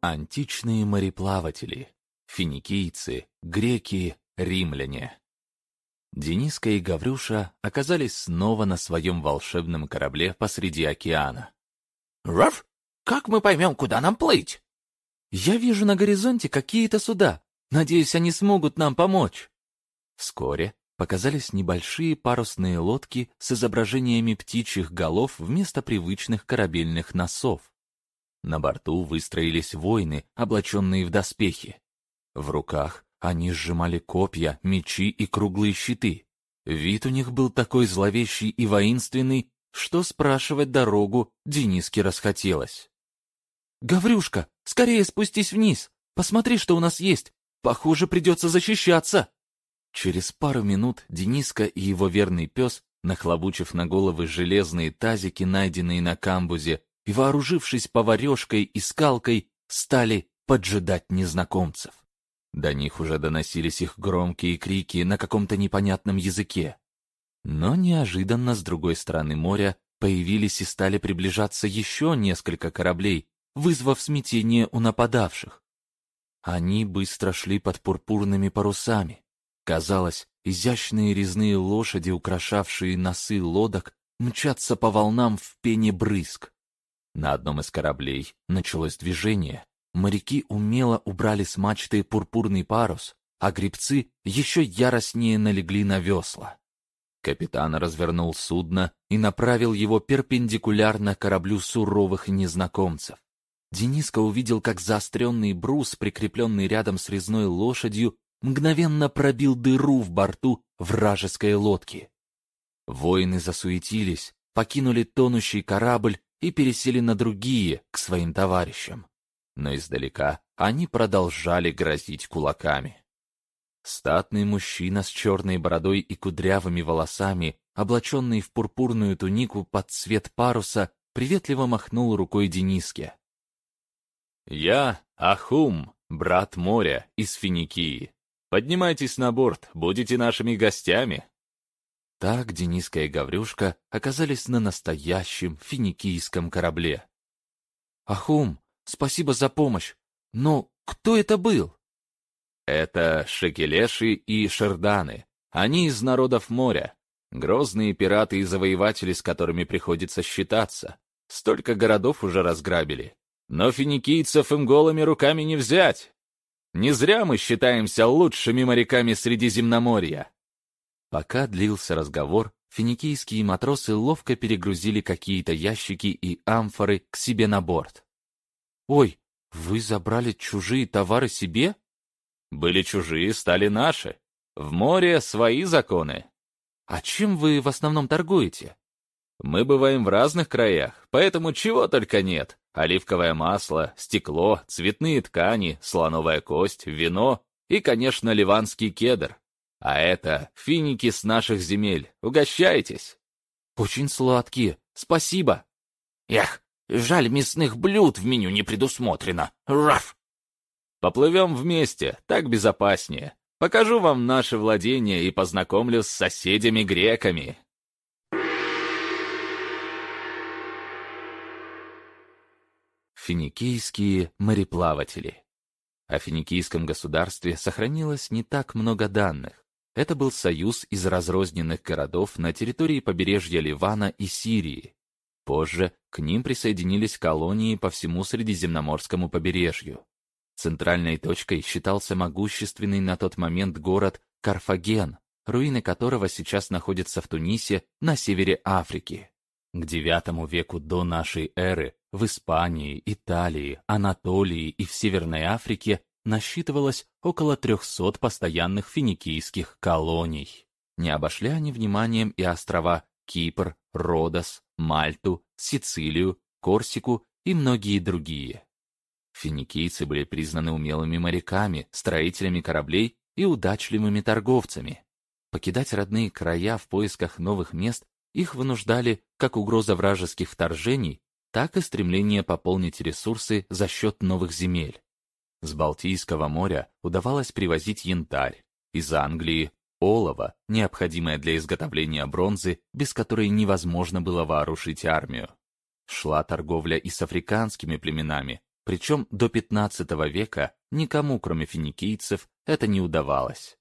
Античные мореплаватели, финикийцы, греки, римляне. Дениска и Гаврюша оказались снова на своем волшебном корабле посреди океана. «Раф, как мы поймем, куда нам плыть?» «Я вижу на горизонте какие-то суда. Надеюсь, они смогут нам помочь». Вскоре показались небольшие парусные лодки с изображениями птичьих голов вместо привычных корабельных носов. На борту выстроились воины, облаченные в доспехи. В руках они сжимали копья, мечи и круглые щиты. Вид у них был такой зловещий и воинственный, что спрашивать дорогу Дениске расхотелось. «Гаврюшка, скорее спустись вниз! Посмотри, что у нас есть! Похоже, придется защищаться!» Через пару минут Дениска и его верный пес, нахлобучив на головы железные тазики, найденные на камбузе, и, вооружившись поварешкой и скалкой, стали поджидать незнакомцев. До них уже доносились их громкие крики на каком-то непонятном языке. Но неожиданно с другой стороны моря появились и стали приближаться еще несколько кораблей, вызвав смятение у нападавших. Они быстро шли под пурпурными парусами. Казалось, изящные резные лошади, украшавшие носы лодок, мчатся по волнам в пене брызг. На одном из кораблей началось движение. Моряки умело убрали с мачты пурпурный парус, а гребцы еще яростнее налегли на весла. Капитан развернул судно и направил его перпендикулярно кораблю суровых незнакомцев. Дениска увидел, как заостренный брус, прикрепленный рядом с резной лошадью, мгновенно пробил дыру в борту вражеской лодки. Воины засуетились, покинули тонущий корабль и пересели на другие, к своим товарищам. Но издалека они продолжали грозить кулаками. Статный мужчина с черной бородой и кудрявыми волосами, облаченный в пурпурную тунику под цвет паруса, приветливо махнул рукой Дениске. «Я Ахум, брат моря из Финикии. Поднимайтесь на борт, будете нашими гостями». Так Дениска и Гаврюшка оказались на настоящем финикийском корабле. «Ахум, спасибо за помощь. Но кто это был?» «Это Шекелеши и Шерданы. Они из народов моря. Грозные пираты и завоеватели, с которыми приходится считаться. Столько городов уже разграбили. Но финикийцев им голыми руками не взять. Не зря мы считаемся лучшими моряками Средиземноморья. Пока длился разговор, финикийские матросы ловко перегрузили какие-то ящики и амфоры к себе на борт. «Ой, вы забрали чужие товары себе?» «Были чужие, стали наши. В море свои законы». «А чем вы в основном торгуете?» «Мы бываем в разных краях, поэтому чего только нет. Оливковое масло, стекло, цветные ткани, слоновая кость, вино и, конечно, ливанский кедр. А это финики с наших земель. Угощайтесь. Очень сладкие. Спасибо. Эх, жаль, мясных блюд в меню не предусмотрено. Раф! Поплывем вместе, так безопаснее. Покажу вам наше владение и познакомлю с соседями-греками. Финикийские мореплаватели. О финикийском государстве сохранилось не так много данных, это был союз из разрозненных городов на территории побережья Ливана и Сирии. Позже к ним присоединились колонии по всему Средиземноморскому побережью. Центральной точкой считался могущественный на тот момент город Карфаген, руины которого сейчас находятся в Тунисе на севере Африки. К IX веку до нашей эры в Испании, Италии, Анатолии и в Северной Африке насчитывалось около 300 постоянных финикийских колоний. Не обошли они вниманием и острова Кипр, Родос, Мальту, Сицилию, Корсику и многие другие. Финикийцы были признаны умелыми моряками, строителями кораблей и удачливыми торговцами. Покидать родные края в поисках новых мест их вынуждали как угроза вражеских вторжений, так и стремление пополнить ресурсы за счет новых земель. С Балтийского моря удавалось привозить янтарь, из Англии – олово, необходимое для изготовления бронзы, без которой невозможно было вооружить армию. Шла торговля и с африканскими племенами, причем до 15 века никому, кроме финикийцев, это не удавалось.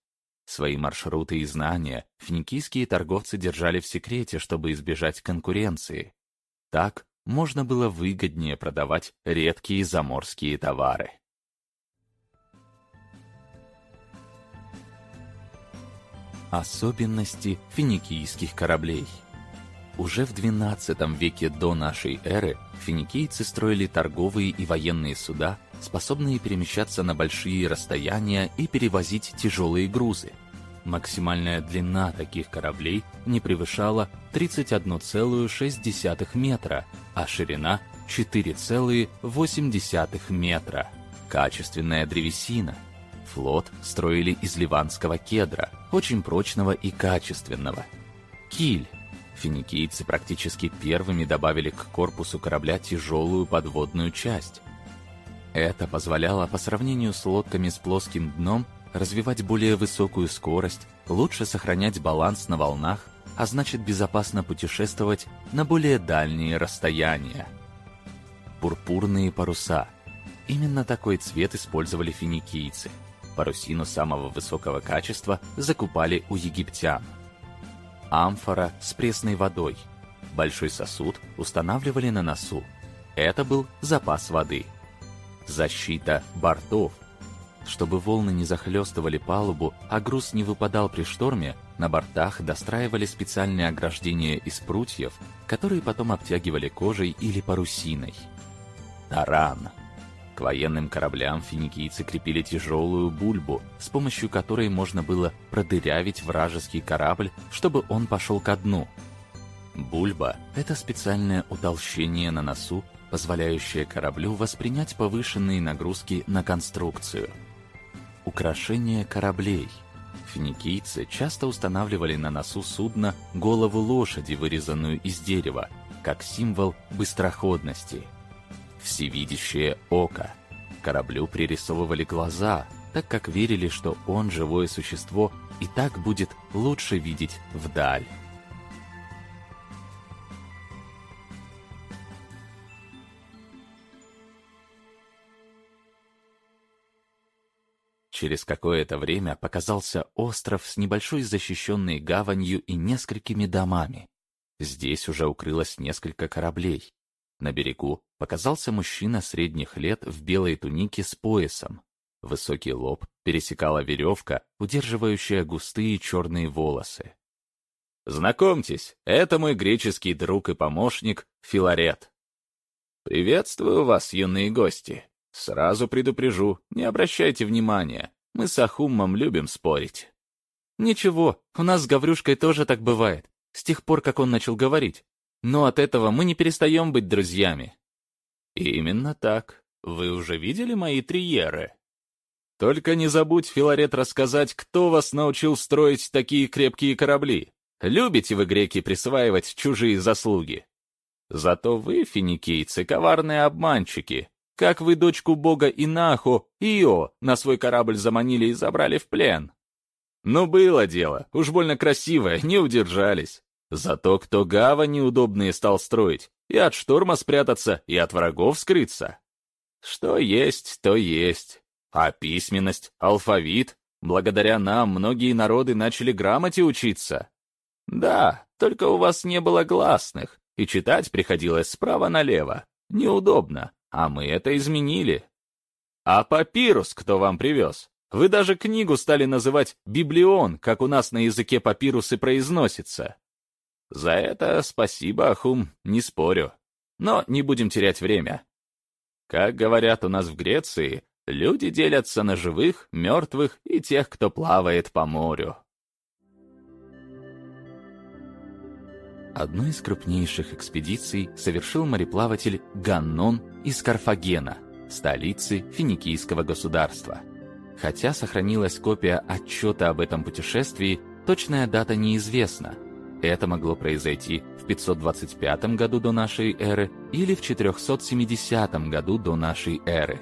Свои маршруты и знания финикийские торговцы держали в секрете, чтобы избежать конкуренции. Так можно было выгоднее продавать редкие заморские товары. Особенности финикийских кораблей – уже в XII веке до нашей эры финикийцы строили торговые и военные суда, способные перемещаться на большие расстояния и перевозить тяжелые грузы. Максимальная длина таких кораблей не превышала 31,6 метра, а ширина 4,8 метра. Качественная древесина. Флот строили из ливанского кедра, очень прочного и качественного. Киль Финикийцы практически первыми добавили к корпусу корабля тяжелую подводную часть. Это позволяло по сравнению с лодками с плоским дном развивать более высокую скорость, лучше сохранять баланс на волнах, а значит безопасно путешествовать на более дальние расстояния. Пурпурные паруса. Именно такой цвет использовали финикийцы. Парусину самого высокого качества закупали у египтян амфора с пресной водой. Большой сосуд устанавливали на носу. Это был запас воды. Защита бортов. Чтобы волны не захлестывали палубу, а груз не выпадал при шторме, на бортах достраивали специальные ограждения из прутьев, которые потом обтягивали кожей или парусиной. Таран. К военным кораблям финикийцы крепили тяжелую бульбу, с помощью которой можно было продырявить вражеский корабль, чтобы он пошел ко дну. Бульба — это специальное утолщение на носу, позволяющее кораблю воспринять повышенные нагрузки на конструкцию. Украшение кораблей. Финикийцы часто устанавливали на носу судна голову лошади, вырезанную из дерева, как символ быстроходности — всевидящее око. Кораблю пририсовывали глаза, так как верили, что он живое существо и так будет лучше видеть вдаль. Через какое-то время показался остров с небольшой защищенной гаванью и несколькими домами. Здесь уже укрылось несколько кораблей. На берегу показался мужчина средних лет в белой тунике с поясом. Высокий лоб пересекала веревка, удерживающая густые черные волосы. «Знакомьтесь, это мой греческий друг и помощник Филарет». «Приветствую вас, юные гости. Сразу предупрежу, не обращайте внимания, мы с Ахуммом любим спорить». «Ничего, у нас с Гаврюшкой тоже так бывает, с тех пор, как он начал говорить. Но от этого мы не перестаем быть друзьями. Именно так. Вы уже видели мои триеры? Только не забудь, Филарет, рассказать, кто вас научил строить такие крепкие корабли. Любите вы, греки, присваивать чужие заслуги. Зато вы, финикийцы, коварные обманщики. Как вы дочку бога Инаху, Ио, на свой корабль заманили и забрали в плен. Ну, было дело, уж больно красивое, не удержались. Зато кто гавани удобные стал строить, и от шторма спрятаться, и от врагов скрыться. Что есть, то есть. А письменность, алфавит, благодаря нам многие народы начали грамоте учиться. Да, только у вас не было гласных, и читать приходилось справа налево. Неудобно, а мы это изменили. А папирус кто вам привез? Вы даже книгу стали называть «библион», как у нас на языке папирусы произносится. За это спасибо, Ахум, не спорю. Но не будем терять время. Как говорят у нас в Греции, люди делятся на живых, мертвых и тех, кто плавает по морю. Одну из крупнейших экспедиций совершил мореплаватель Ганнон из Карфагена, столицы финикийского государства. Хотя сохранилась копия отчета об этом путешествии, точная дата неизвестна – это могло произойти в 525 году до нашей эры или в 470 году до нашей эры.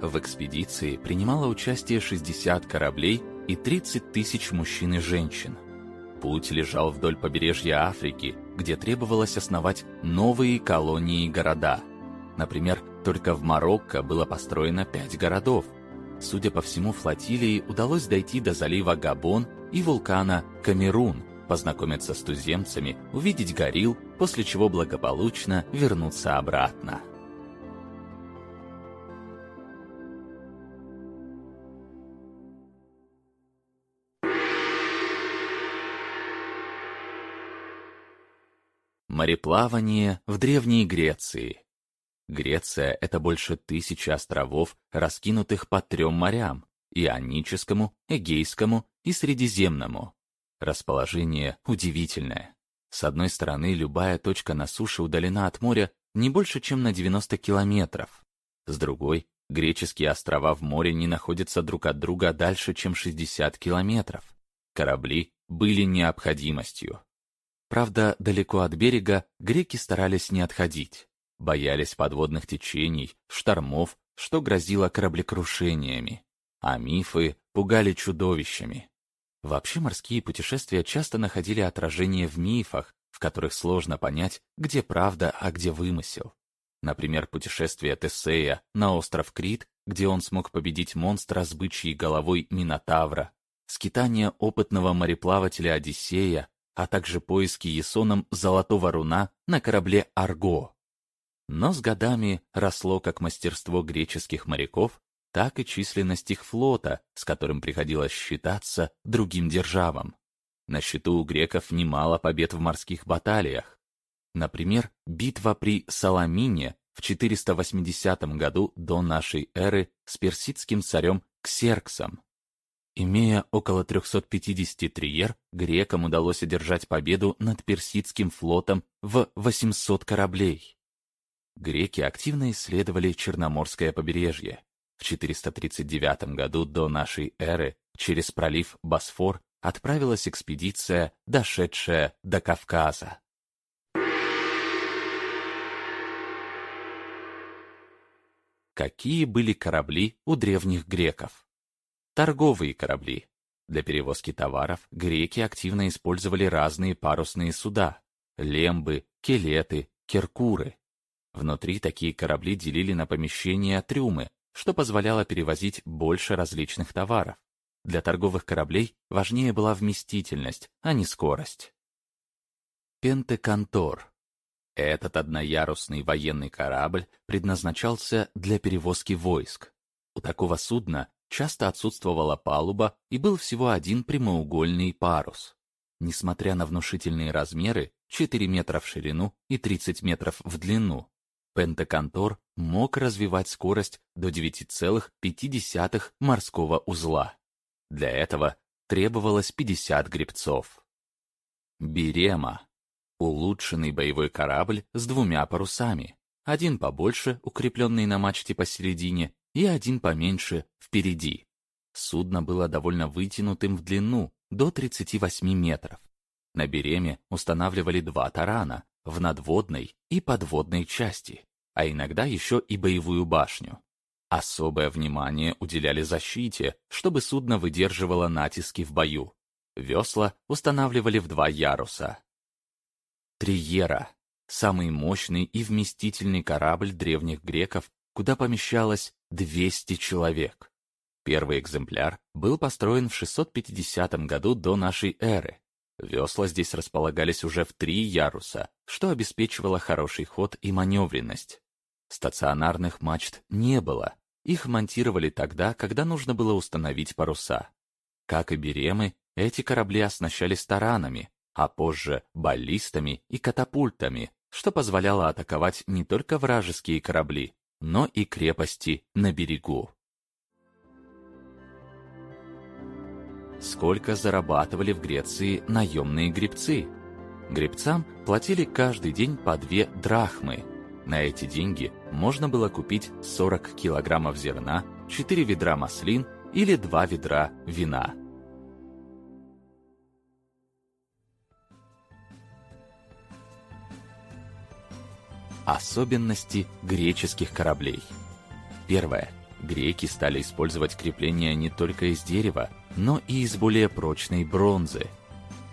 В экспедиции принимало участие 60 кораблей и 30 тысяч мужчин и женщин. Путь лежал вдоль побережья Африки, где требовалось основать новые колонии и города. Например, Только в Марокко было построено пять городов. Судя по всему, флотилии удалось дойти до залива Габон и вулкана Камерун, познакомиться с туземцами, увидеть горилл, после чего благополучно вернуться обратно. Мореплавание в Древней Греции. Греция — это больше тысячи островов, раскинутых по трем морям — Ионическому, Эгейскому и Средиземному. Расположение удивительное. С одной стороны, любая точка на суше удалена от моря не больше, чем на 90 километров. С другой, греческие острова в море не находятся друг от друга дальше, чем 60 километров. Корабли были необходимостью. Правда, далеко от берега греки старались не отходить. Боялись подводных течений, штормов, что грозило кораблекрушениями. А мифы пугали чудовищами. Вообще морские путешествия часто находили отражение в мифах, в которых сложно понять, где правда, а где вымысел. Например, путешествие Тесея на остров Крит, где он смог победить монстра с бычьей головой Минотавра, скитание опытного мореплавателя Одиссея, а также поиски Есоном золотого руна на корабле «Арго». Но с годами росло как мастерство греческих моряков, так и численность их флота, с которым приходилось считаться другим державам. На счету у греков немало побед в морских баталиях. Например, битва при Саламине в 480 году до нашей эры с персидским царем Ксерксом. Имея около 350 триер, грекам удалось одержать победу над персидским флотом в 800 кораблей. Греки активно исследовали Черноморское побережье. В 439 году до нашей эры через пролив Босфор отправилась экспедиция, дошедшая до Кавказа. Какие были корабли у древних греков? Торговые корабли. Для перевозки товаров греки активно использовали разные парусные суда – лембы, келеты, киркуры. Внутри такие корабли делили на помещения трюмы, что позволяло перевозить больше различных товаров. Для торговых кораблей важнее была вместительность, а не скорость. Пентекантор. Этот одноярусный военный корабль предназначался для перевозки войск. У такого судна часто отсутствовала палуба и был всего один прямоугольный парус. Несмотря на внушительные размеры, 4 метра в ширину и 30 метров в длину, Пентаконтор мог развивать скорость до 9,5 морского узла. Для этого требовалось 50 гребцов. Берема — улучшенный боевой корабль с двумя парусами, один побольше, укрепленный на мачте посередине, и один поменьше впереди. Судно было довольно вытянутым в длину, до 38 метров. На береме устанавливали два тарана в надводной и подводной части, а иногда еще и боевую башню. Особое внимание уделяли защите, чтобы судно выдерживало натиски в бою. Весла устанавливали в два яруса. Триера – самый мощный и вместительный корабль древних греков, куда помещалось 200 человек. Первый экземпляр был построен в 650 году до нашей эры. Весла здесь располагались уже в три яруса, что обеспечивало хороший ход и маневренность. Стационарных мачт не было, их монтировали тогда, когда нужно было установить паруса. Как и беремы, эти корабли оснащались таранами, а позже баллистами и катапультами, что позволяло атаковать не только вражеские корабли, но и крепости на берегу. Сколько зарабатывали в Греции наемные гребцы? Гребцам платили каждый день по две драхмы. На эти деньги можно было купить 40 килограммов зерна, 4 ведра маслин или 2 ведра вина. Особенности греческих кораблей. Первое. Греки стали использовать крепления не только из дерева, но и из более прочной бронзы.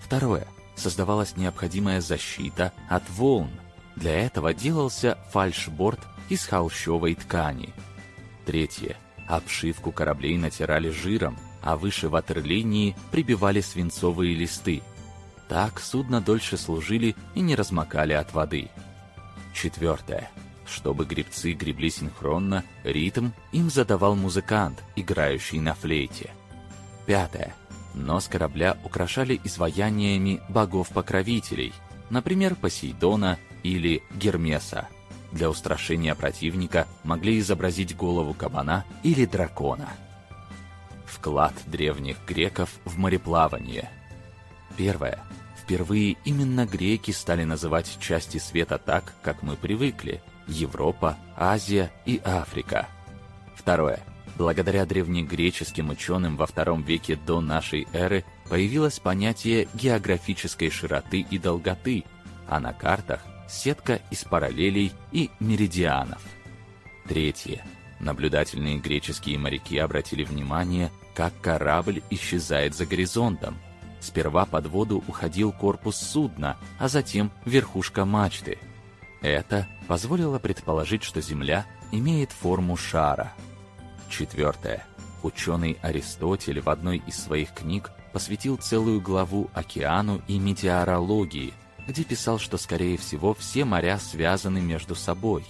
Второе. Создавалась необходимая защита от волн. Для этого делался фальшборд из холщовой ткани. Третье. Обшивку кораблей натирали жиром, а выше ватерлинии прибивали свинцовые листы. Так судно дольше служили и не размокали от воды. Четвертое. Чтобы гребцы гребли синхронно, ритм им задавал музыкант, играющий на флейте. Пятое. Нос корабля украшали изваяниями богов-покровителей, например, Посейдона или Гермеса. Для устрашения противника могли изобразить голову кабана или дракона. Вклад древних греков в мореплавание. Первое. Впервые именно греки стали называть части света так, как мы привыкли – Европа, Азия и Африка. Второе. Благодаря древнегреческим ученым во втором веке до нашей эры появилось понятие географической широты и долготы, а на картах сетка из параллелей и меридианов. Третье. Наблюдательные греческие моряки обратили внимание, как корабль исчезает за горизонтом. Сперва под воду уходил корпус судна, а затем верхушка мачты. Это позволило предположить, что Земля имеет форму шара. Четвертое. Ученый Аристотель в одной из своих книг посвятил целую главу океану и метеорологии, где писал, что, скорее всего, все моря связаны между собой.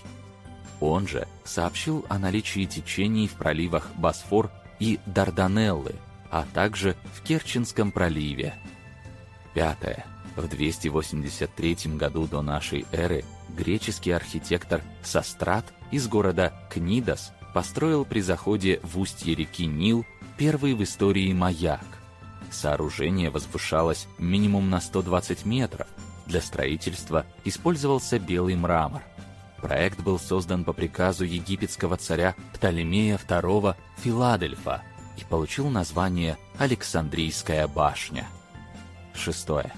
Он же сообщил о наличии течений в проливах Босфор и Дарданеллы, а также в Керченском проливе. Пятое. В 283 году до нашей эры греческий архитектор Сострат из города Книдос построил при заходе в устье реки Нил первый в истории маяк. Сооружение возвышалось минимум на 120 метров. Для строительства использовался белый мрамор. Проект был создан по приказу египетского царя Птолемея II Филадельфа и получил название Александрийская башня. Шестое.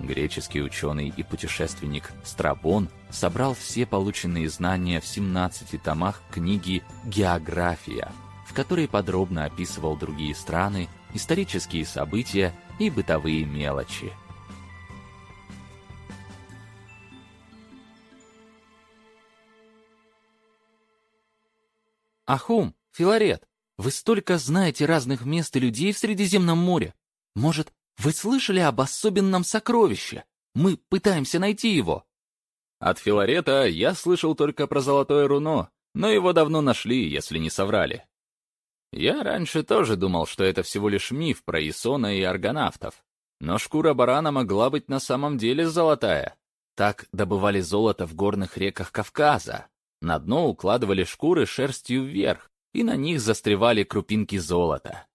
Греческий ученый и путешественник Страбон собрал все полученные знания в 17 томах книги «География», в которой подробно описывал другие страны, исторические события и бытовые мелочи. Ахум, Филарет, вы столько знаете разных мест и людей в Средиземном море. Может, вы слышали об особенном сокровище? Мы пытаемся найти его. От Филарета я слышал только про золотое руно, но его давно нашли, если не соврали. Я раньше тоже думал, что это всего лишь миф про Исона и аргонавтов. Но шкура барана могла быть на самом деле золотая. Так добывали золото в горных реках Кавказа. На дно укладывали шкуры шерстью вверх, и на них застревали крупинки золота.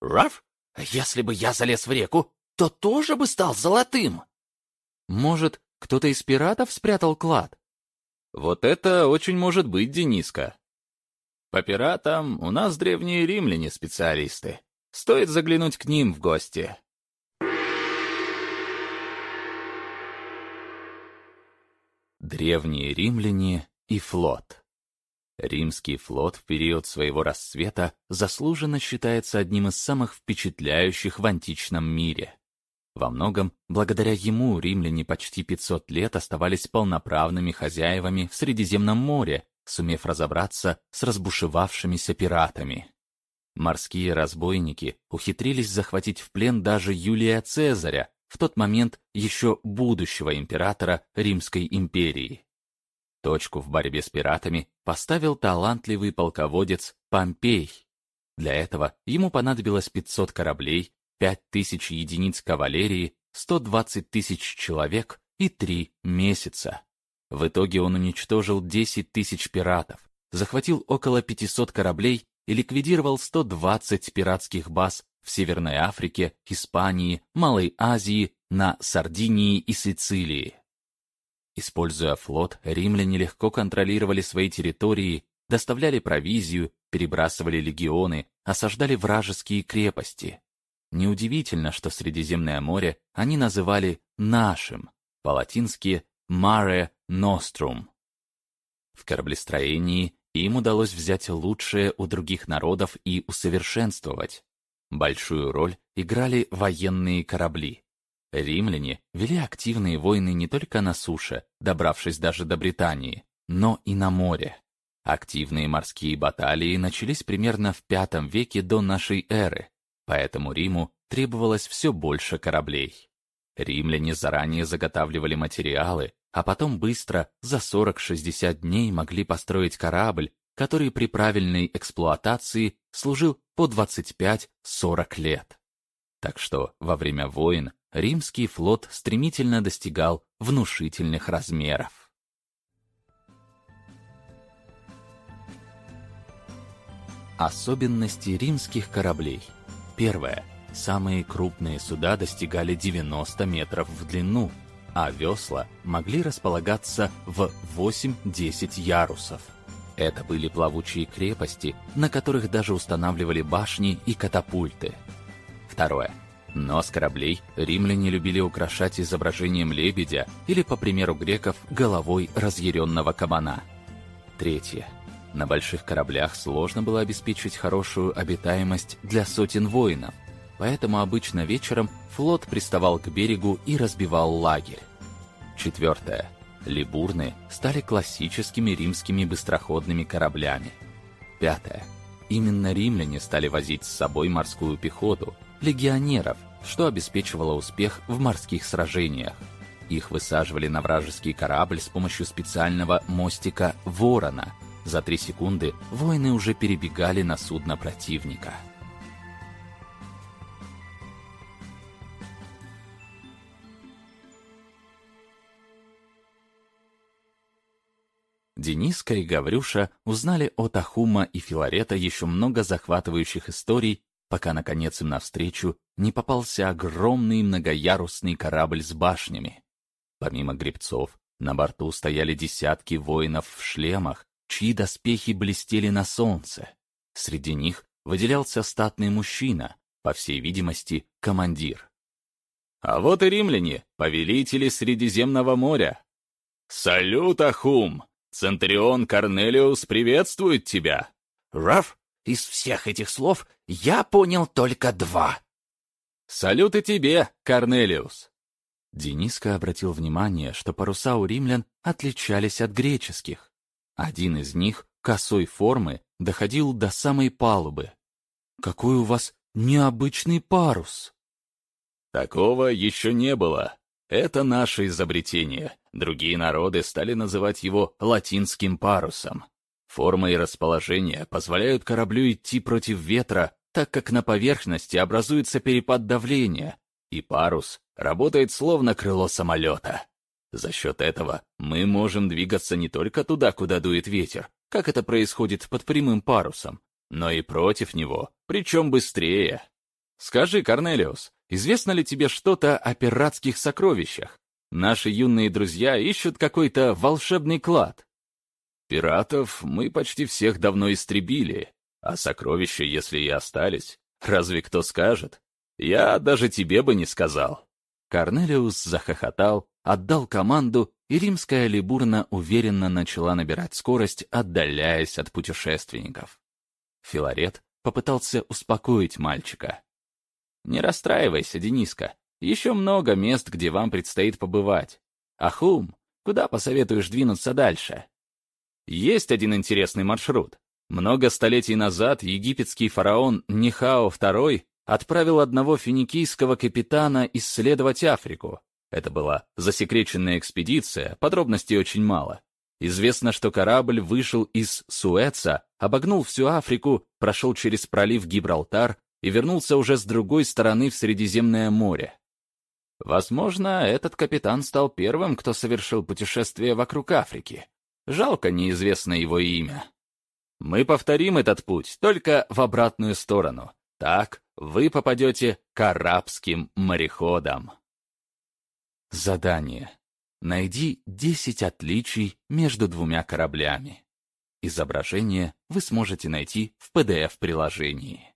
«Раф, если бы я залез в реку, то тоже бы стал золотым!» «Может, кто-то из пиратов спрятал клад? Вот это очень может быть, Дениска. По пиратам у нас древние римляне специалисты. Стоит заглянуть к ним в гости. Древние римляне и флот. Римский флот в период своего расцвета заслуженно считается одним из самых впечатляющих в античном мире. Во многом, благодаря ему, римляне почти 500 лет оставались полноправными хозяевами в Средиземном море, сумев разобраться с разбушевавшимися пиратами. Морские разбойники ухитрились захватить в плен даже Юлия Цезаря, в тот момент еще будущего императора Римской империи. Точку в борьбе с пиратами поставил талантливый полководец Помпей. Для этого ему понадобилось 500 кораблей, 5000 единиц кавалерии, 120 тысяч человек и 3 месяца. В итоге он уничтожил 10 тысяч пиратов, захватил около 500 кораблей и ликвидировал 120 пиратских баз в Северной Африке, Испании, Малой Азии, на Сардинии и Сицилии. Используя флот, римляне легко контролировали свои территории, доставляли провизию, перебрасывали легионы, осаждали вражеские крепости. Неудивительно, что Средиземное море они называли «нашим», по-латински «mare nostrum». В кораблестроении им удалось взять лучшее у других народов и усовершенствовать. Большую роль играли военные корабли. Римляне вели активные войны не только на суше, добравшись даже до Британии, но и на море. Активные морские баталии начались примерно в V веке до нашей эры, поэтому Риму требовалось все больше кораблей. Римляне заранее заготавливали материалы, а потом быстро, за 40-60 дней могли построить корабль, который при правильной эксплуатации служил по 25-40 лет. Так что во время войн римский флот стремительно достигал внушительных размеров. Особенности римских кораблей. Первое. Самые крупные суда достигали 90 метров в длину, а весла могли располагаться в 8-10 ярусов. Это были плавучие крепости, на которых даже устанавливали башни и катапульты. Второе. Нос кораблей римляне любили украшать изображением лебедя или, по примеру греков, головой разъяренного кабана. Третье. На больших кораблях сложно было обеспечить хорошую обитаемость для сотен воинов, поэтому обычно вечером флот приставал к берегу и разбивал лагерь. Четвертое. Либурны стали классическими римскими быстроходными кораблями. Пятое. Именно римляне стали возить с собой морскую пехоту, легионеров, что обеспечивало успех в морских сражениях. Их высаживали на вражеский корабль с помощью специального мостика «Ворона». За три секунды воины уже перебегали на судно противника. Дениска и Гаврюша узнали от Ахума и Филарета еще много захватывающих историй, пока, наконец, им навстречу не попался огромный многоярусный корабль с башнями. Помимо гребцов, на борту стояли десятки воинов в шлемах, чьи доспехи блестели на солнце. Среди них выделялся статный мужчина, по всей видимости, командир. «А вот и римляне, повелители Средиземного моря!» «Салют, Ахум! Центрион Корнелиус приветствует тебя!» «Раф, из всех этих слов я понял только два!» «Салют и тебе, Корнелиус!» Дениска обратил внимание, что паруса у римлян отличались от греческих. Один из них, косой формы, доходил до самой палубы. «Какой у вас необычный парус!» «Такого еще не было. Это наше изобретение. Другие народы стали называть его латинским парусом. Форма и расположение позволяют кораблю идти против ветра, так как на поверхности образуется перепад давления, и парус работает словно крыло самолета. За счет этого мы можем двигаться не только туда, куда дует ветер, как это происходит под прямым парусом, но и против него, причем быстрее. Скажи, Корнелиус, Известно ли тебе что-то о пиратских сокровищах? Наши юные друзья ищут какой-то волшебный клад. Пиратов мы почти всех давно истребили, а сокровища, если и остались, разве кто скажет? Я даже тебе бы не сказал. Корнелиус захохотал, отдал команду, и римская либурна уверенно начала набирать скорость, отдаляясь от путешественников. Филарет попытался успокоить мальчика. Не расстраивайся, Дениска. Еще много мест, где вам предстоит побывать. Ахум, куда посоветуешь двинуться дальше? Есть один интересный маршрут. Много столетий назад египетский фараон Нихао II отправил одного финикийского капитана исследовать Африку. Это была засекреченная экспедиция, подробностей очень мало. Известно, что корабль вышел из Суэца, обогнул всю Африку, прошел через пролив Гибралтар и вернулся уже с другой стороны в Средиземное море. Возможно, этот капитан стал первым, кто совершил путешествие вокруг Африки. Жалко неизвестно его имя. Мы повторим этот путь, только в обратную сторону. Так вы попадете к арабским мореходам. Задание. Найди 10 отличий между двумя кораблями. Изображение вы сможете найти в PDF-приложении.